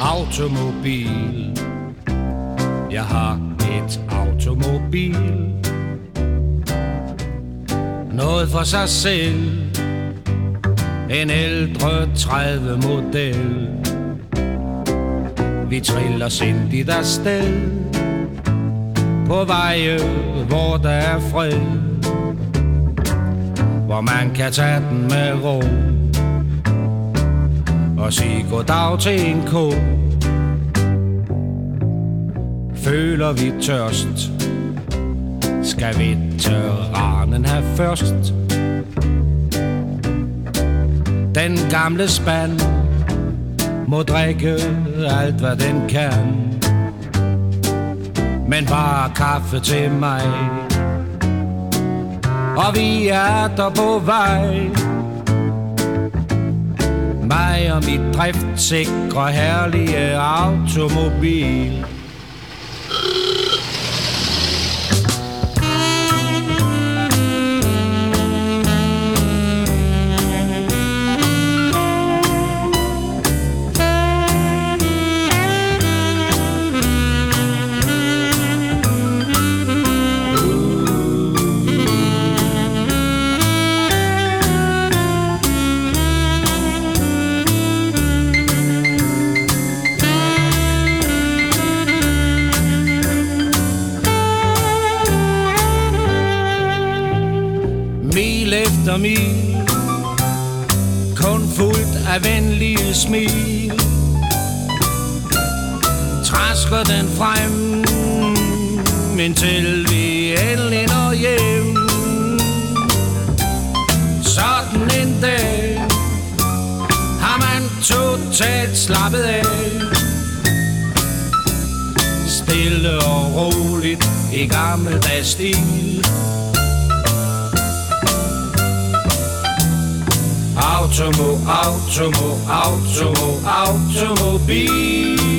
Automobil. Jeg har et automobil. Noget for sig selv. En ældre 30 model. Vi triller sindigt afsted. På veje, hvor der er fred. Hvor man kan tage den med ro. Og sige goddag til en ko. Føler vi tørst Skal veteranen have først. Den gamle spand Må drikke alt hvad den kan. Men bare kaffe til mig. Og vi er der på vej. Mig og mit driftsikre herlige automobil. Mil efter mil Kun fuldt af venlige smil. Træsker den frem Indtil vi endelig når hjem. Sådan en dag Har man totalt slappet af. Stille og roligt i gammeldags stil. Altramo, Altramo, Altramo, Altramo.